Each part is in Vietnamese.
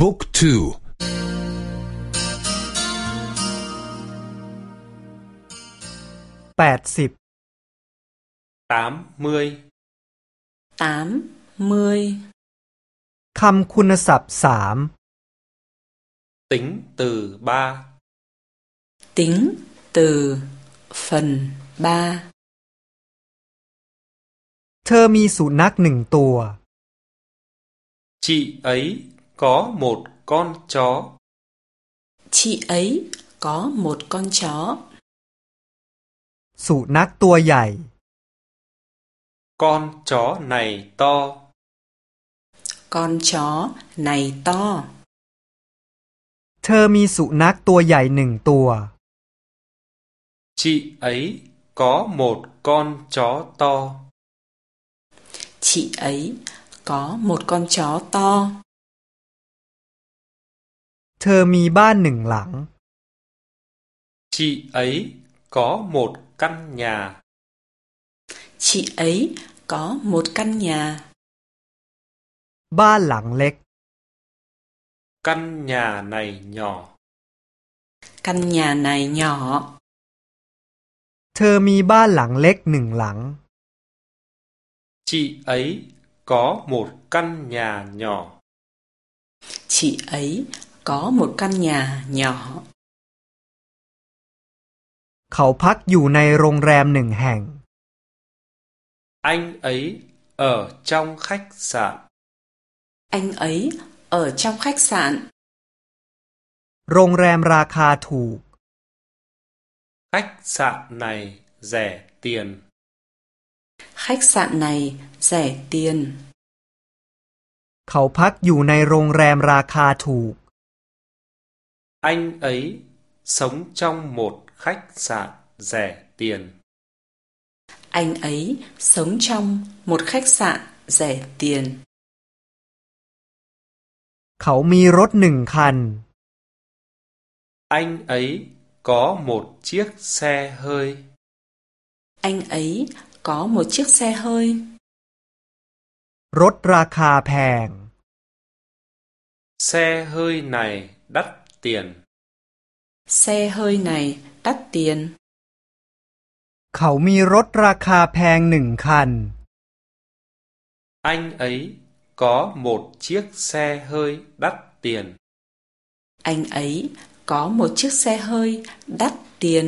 บุ๊กทูแปดสิบ tám mươi tám mươi คำคุณศัพท์สาม tính từ ba tính từ phần ba เธอมีสุนัขหนึ่งตัว chị ấy có một con chó chị ấy có một con chó สุนัขตัวใหญ่ con chó này to con chó này to เธอมีสุนัขตัวใหญ่หนึ่งตัว chị ấy có một con chó to chị ấy có một con chó to เธอมีบ้านหนึ่งหลัง chị ấy có một căn nhà chị ấy có một căn nhà บ้านหลังเล็ก căn nhà này nhỏ căn nhà này nhỏ เธอมีบ้านหลังเล็กหนึ่งหลัง chị ấy có một căn nhà nhỏ chị ấy có một căn nhà nhỏ เขาพักอยู่ในโรงแรมหนึ่งแห่ง anh ấy ở trong khách sạn anh ấy ở trong khách sạn โรงแรมราคาถูก khách sạn này rẻ tiền khách sạn này rẻ tiền เขาพักอยู่ในโรงแรมราคาถูก anh ấy sống trong một khách sạn rẻ tiền anh ấy sống trong một khách sạn rẻ tiền เขามีรถหนึ่งคัน anh ấy có một chiếc xe hơi anh ấy có một chiếc xe hơi รถราคาแพง xe hơi này đắt tiền xe hơi này đắt tiền เขามีรถราคาแพงหนึ่งคัน anh ấy có một chiếc xe hơi đắt tiền anh ấy có một chiếc xe hơi đắt tiền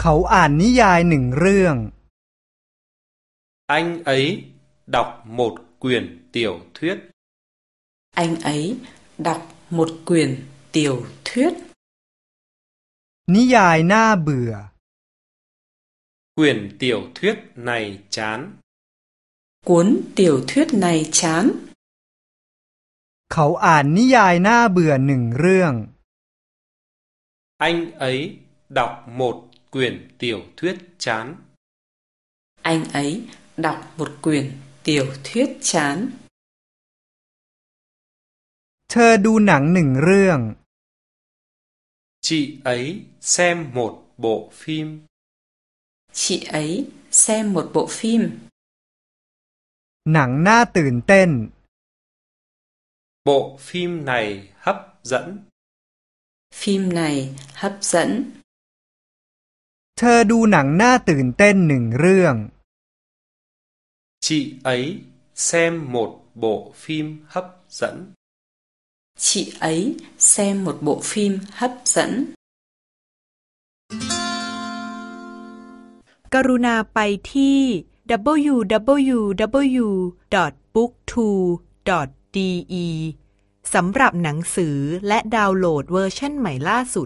เขาอ่านนิยายหนึ่งเรื่อง anh ấy đọc một quyển tiểu thuyết anh ấy đọc một quyển tiểu thuyết นิยายน่าเบื่อ quyển tiểu thuyết này chán cuốn tiểu thuyết này chán เขาอ่านนิยายน่าเบื่อหนึ่งเรื่อง anh ấy đọc một quyển tiểu thuyết chán anh ấy đọc một quyển tiểu thuyết chán เธอดูหนังหนึ่งเรื่อง chị ấy xem một bộ phim chị ấy xem một bộ phim หนังน่าตื่นเต้น bộ phim này hấp dẫn phim này hấp dẫn เธอดูหนังน่าตื่นเต้นหนึ่งเรื่อง chị ấy xem một bộ phim hấp dẫn Chị ấy xem một bộ phim hấp dẫn กรุณาไปที่ www.booktwo.de สำหรับหนังสือและดาวน์โหลดเวอร์ชันใหม่ล่าสุด